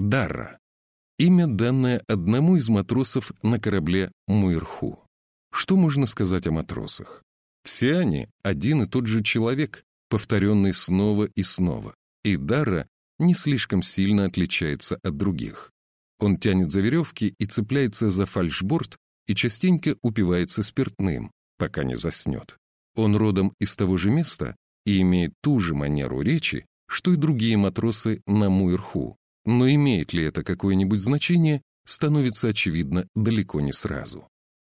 Дарра. Имя, данное одному из матросов на корабле Муирху. Что можно сказать о матросах? Все они один и тот же человек, повторенный снова и снова. И Дарра не слишком сильно отличается от других. Он тянет за веревки и цепляется за фальшборд и частенько упивается спиртным, пока не заснет. Он родом из того же места и имеет ту же манеру речи, что и другие матросы на Муирху, но имеет ли это какое-нибудь значение, становится очевидно далеко не сразу.